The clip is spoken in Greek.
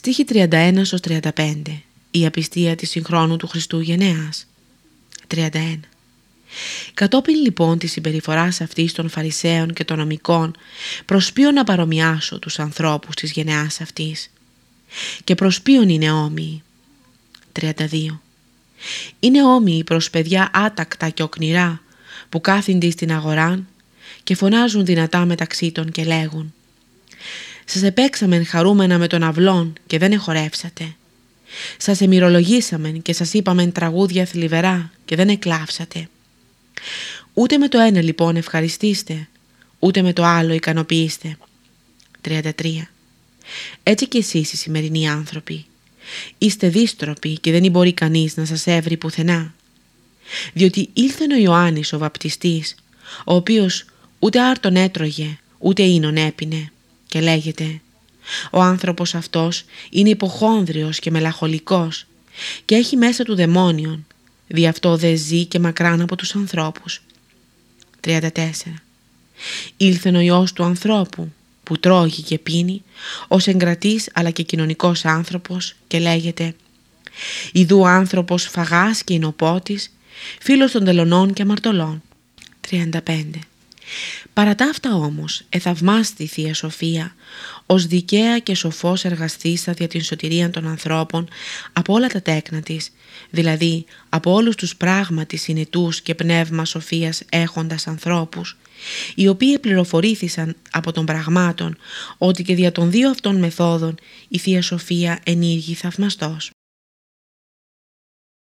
Στίχη 31 35 Η απιστία της συγχρόνου του Χριστού γενναίας. 31 Κατόπιν λοιπόν της συμπεριφοράς αυτής των Φαρισαίων και των νομικών προσπίω να παρομοιάσω τους ανθρώπους της γενεάς αυτής; Και προσπίον είναι όμοιοι; 32 Είναι όμοιοι προς παιδιά άτακτα και οκνηρά που κάθονται στην αγορά και φωνάζουν δυνατά μεταξύ των και λέγουν «Σας επέξαμεν χαρούμενα με τον αυλόν και δεν εχορεύσατε. Σας εμυρολογήσαμεν και σας είπαμεν τραγούδια θλιβερά και δεν εκλάψατε. Ούτε με το ένα λοιπόν ευχαριστήστε, ούτε με το άλλο ικανοποιήστε». 33. Έτσι κι εσείς οι σημερινοί άνθρωποι. Είστε δίστροποι και δεν μπορεί κανείς να σας έβρει πουθενά. Διότι ήλθεν ο Ιωάννης ο βαπτιστής, ο οποίος ούτε άρτον έτρωγε, ούτε ίνον έπινε και λέγεται «Ο άνθρωπος αυτός είναι υποχόνδριος και μελαχολικός και έχει μέσα του δαιμόνιον, δι' αυτό δεν ζει και μακράν από τους ανθρώπους». 34. Ήλθεν ο Υιός του ανθρώπου που τρώγει και πίνει ως εγκρατής αλλά και κοινωνικός άνθρωπος και λέγεται «Ιδού άνθρωπος φαγάς και εινοπότης, φίλος των τελωνών και αμαρτωλών». 35. Παρά τα αυτά όμως εθαυμάστη η Θεία Σοφία ως δικαία και σοφός εργαστήσα δια την σωτηρία των ανθρώπων από όλα τα τέκνα της, δηλαδή από όλους τους πράγματι συνετούς και πνεύμα σοφίας έχοντας ανθρώπους, οι οποίοι πληροφορήθησαν από των πραγμάτων ότι και δια των δύο αυτών μεθόδων η Θεία Σοφία ενήργη θαυμαστός.